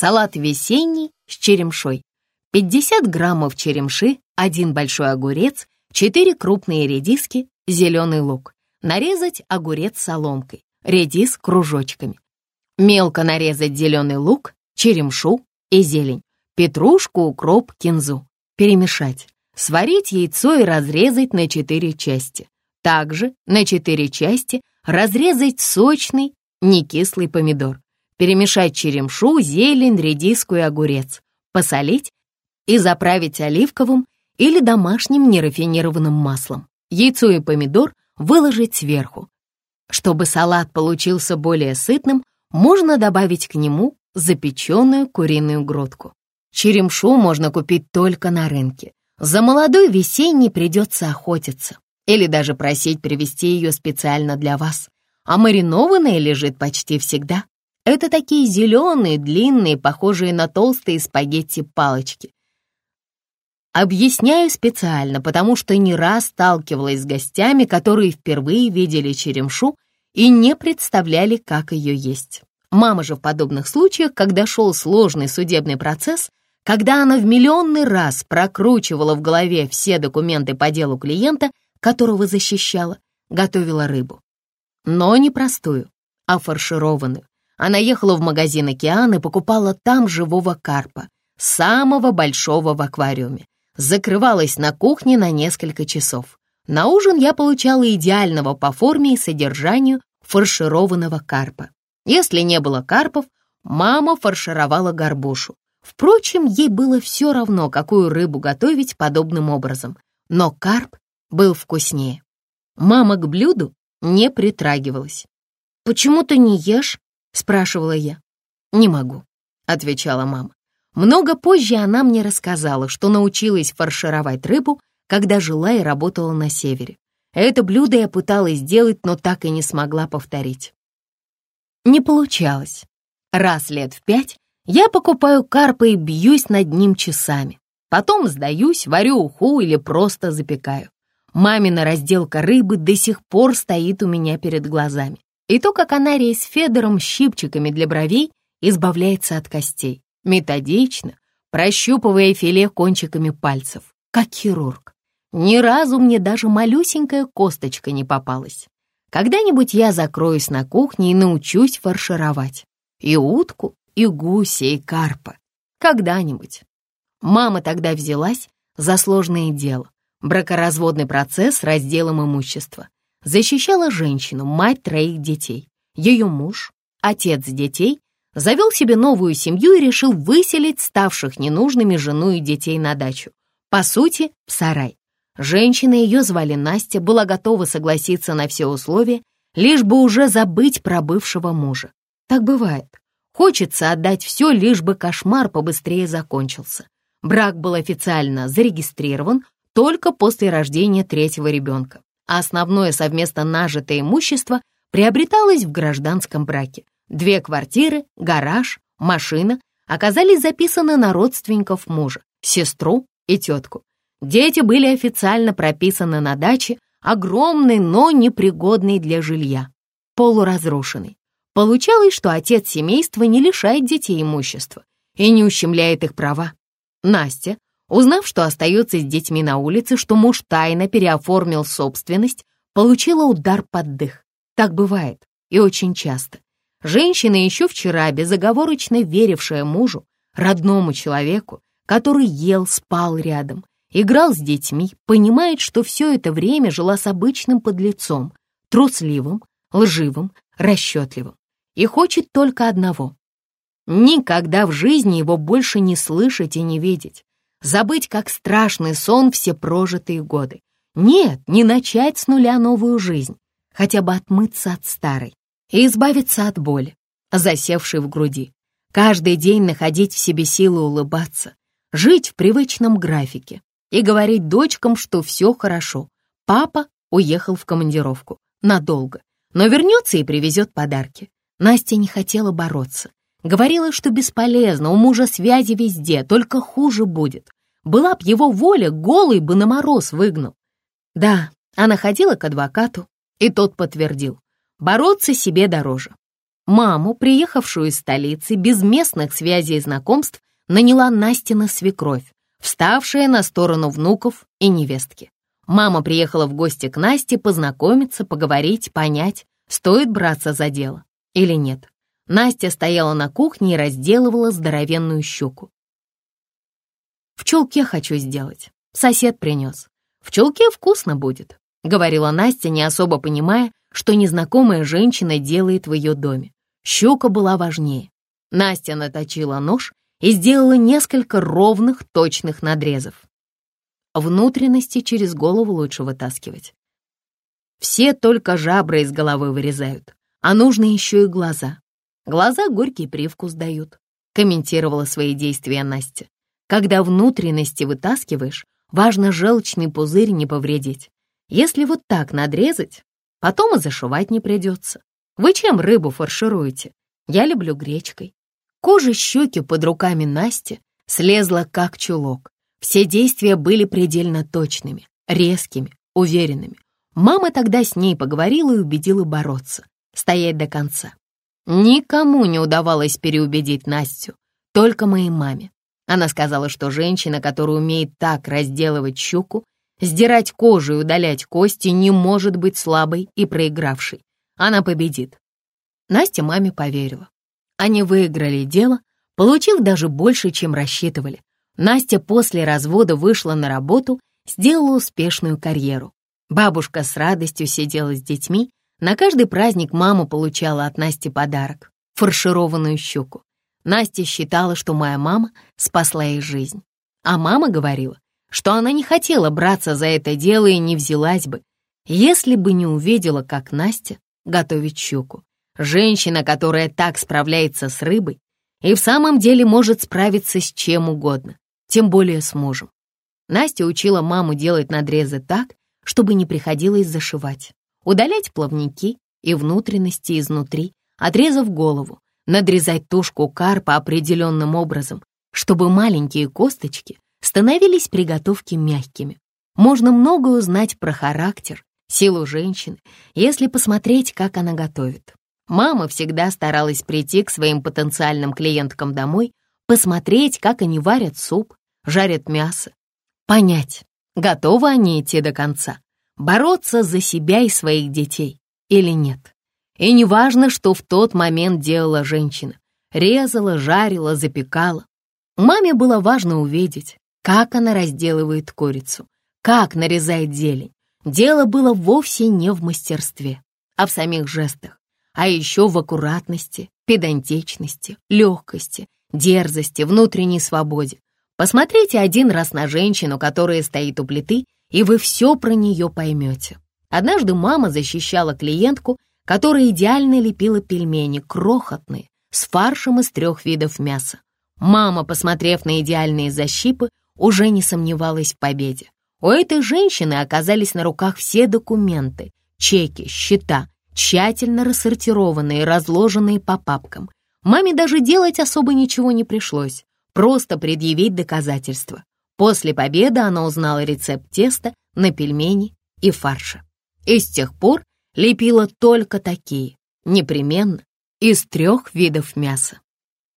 Салат весенний с черемшой. 50 граммов черемши, один большой огурец, 4 крупные редиски, зеленый лук. Нарезать огурец соломкой, редис кружочками. Мелко нарезать зеленый лук, черемшу и зелень, петрушку, укроп, кинзу. Перемешать. Сварить яйцо и разрезать на 4 части. Также на 4 части разрезать сочный, некислый помидор. Перемешать черемшу, зелень, редиску и огурец. Посолить и заправить оливковым или домашним нерафинированным маслом. Яйцо и помидор выложить сверху. Чтобы салат получился более сытным, можно добавить к нему запеченную куриную грудку. Черемшу можно купить только на рынке. За молодой весенней придется охотиться или даже просить привезти ее специально для вас. А маринованная лежит почти всегда. Это такие зеленые, длинные, похожие на толстые спагетти палочки. Объясняю специально, потому что не раз сталкивалась с гостями, которые впервые видели черемшу и не представляли, как ее есть. Мама же в подобных случаях, когда шел сложный судебный процесс, когда она в миллионный раз прокручивала в голове все документы по делу клиента, которого защищала, готовила рыбу. Но не простую, а фаршированную. Она ехала в магазин «Океан» и покупала там живого карпа, самого большого в аквариуме закрывалась на кухне на несколько часов. На ужин я получала идеального по форме и содержанию фаршированного карпа. Если не было карпов, мама фаршировала горбушу. Впрочем, ей было все равно, какую рыбу готовить подобным образом, но карп был вкуснее. Мама к блюду не притрагивалась. «Почему ты не ешь?» — спрашивала я. «Не могу», — отвечала мама. Много позже она мне рассказала, что научилась фаршировать рыбу, когда жила и работала на севере. Это блюдо я пыталась сделать, но так и не смогла повторить. Не получалось. Раз лет в пять я покупаю карпа и бьюсь над ним часами. Потом сдаюсь, варю уху или просто запекаю. Мамина разделка рыбы до сих пор стоит у меня перед глазами. И то, как она с Федором щипчиками для бровей избавляется от костей методично, прощупывая филе кончиками пальцев, как хирург. Ни разу мне даже малюсенькая косточка не попалась. Когда-нибудь я закроюсь на кухне и научусь фаршировать. И утку, и гуся, и карпа. Когда-нибудь. Мама тогда взялась за сложное дело. Бракоразводный процесс с разделом имущества. Защищала женщину, мать троих детей. Ее муж, отец детей завел себе новую семью и решил выселить ставших ненужными жену и детей на дачу. По сути, в сарай. Женщина, ее звали Настя, была готова согласиться на все условия, лишь бы уже забыть про бывшего мужа. Так бывает. Хочется отдать все, лишь бы кошмар побыстрее закончился. Брак был официально зарегистрирован только после рождения третьего ребенка, а основное совместно нажитое имущество приобреталось в гражданском браке. Две квартиры, гараж, машина оказались записаны на родственников мужа, сестру и тетку. Дети были официально прописаны на даче, огромной, но непригодной для жилья, полуразрушенной. Получалось, что отец семейства не лишает детей имущества и не ущемляет их права. Настя, узнав, что остается с детьми на улице, что муж тайно переоформил собственность, получила удар под дых. Так бывает и очень часто. Женщина, еще вчера безоговорочно верившая мужу, родному человеку, который ел, спал рядом, играл с детьми, понимает, что все это время жила с обычным подлецом, трусливым, лживым, расчетливым, и хочет только одного — никогда в жизни его больше не слышать и не видеть, забыть как страшный сон все прожитые годы. Нет, не начать с нуля новую жизнь, хотя бы отмыться от старой и избавиться от боли, засевшей в груди. Каждый день находить в себе силы улыбаться, жить в привычном графике и говорить дочкам, что все хорошо. Папа уехал в командировку, надолго, но вернется и привезет подарки. Настя не хотела бороться. Говорила, что бесполезно, у мужа связи везде, только хуже будет. Была б его воля, голый бы на мороз выгнал. Да, она ходила к адвокату, и тот подтвердил. Бороться себе дороже. Маму, приехавшую из столицы, без местных связей и знакомств, наняла Настина свекровь, вставшая на сторону внуков и невестки. Мама приехала в гости к Насте познакомиться, поговорить, понять, стоит браться за дело или нет. Настя стояла на кухне и разделывала здоровенную щуку. «В чулке хочу сделать. Сосед принес. В чулке вкусно будет», — говорила Настя, не особо понимая, что незнакомая женщина делает в ее доме. Щука была важнее. Настя наточила нож и сделала несколько ровных, точных надрезов. Внутренности через голову лучше вытаскивать. Все только жабры из головы вырезают, а нужно еще и глаза. Глаза горький привкус дают, комментировала свои действия Настя. Когда внутренности вытаскиваешь, важно желчный пузырь не повредить. Если вот так надрезать, потом и зашивать не придется. Вы чем рыбу фаршируете? Я люблю гречкой. Кожа щеки под руками Насти слезла как чулок. Все действия были предельно точными, резкими, уверенными. Мама тогда с ней поговорила и убедила бороться, стоять до конца. Никому не удавалось переубедить Настю, только моей маме. Она сказала, что женщина, которая умеет так разделывать щуку, сдирать кожу и удалять кости, не может быть слабой и проигравшей. Она победит. Настя маме поверила. Они выиграли дело, получив даже больше, чем рассчитывали. Настя после развода вышла на работу, сделала успешную карьеру. Бабушка с радостью сидела с детьми. На каждый праздник мама получала от Насти подарок — фаршированную щуку. Настя считала, что моя мама спасла ей жизнь. А мама говорила, что она не хотела браться за это дело и не взялась бы, если бы не увидела, как Настя готовит щуку. Женщина, которая так справляется с рыбой, и в самом деле может справиться с чем угодно, тем более с мужем. Настя учила маму делать надрезы так, чтобы не приходилось зашивать, удалять плавники и внутренности изнутри, отрезав голову, надрезать тушку карпа определенным образом, чтобы маленькие косточки становились при готовке мягкими. Можно многое узнать про характер, силу женщины, если посмотреть, как она готовит. Мама всегда старалась прийти к своим потенциальным клиенткам домой, посмотреть, как они варят суп, жарят мясо, понять, готовы они идти до конца, бороться за себя и своих детей или нет. И неважно, что в тот момент делала женщина, резала, жарила, запекала. Маме было важно увидеть, как она разделывает курицу, как нарезает зелень. Дело было вовсе не в мастерстве, а в самих жестах а еще в аккуратности, педантичности, легкости, дерзости, внутренней свободе. Посмотрите один раз на женщину, которая стоит у плиты, и вы все про нее поймете. Однажды мама защищала клиентку, которая идеально лепила пельмени, крохотные, с фаршем из трех видов мяса. Мама, посмотрев на идеальные защипы, уже не сомневалась в победе. У этой женщины оказались на руках все документы, чеки, счета, тщательно рассортированные, разложенные по папкам. Маме даже делать особо ничего не пришлось, просто предъявить доказательства. После победы она узнала рецепт теста на пельмени и фарша. И с тех пор лепила только такие, непременно, из трех видов мяса.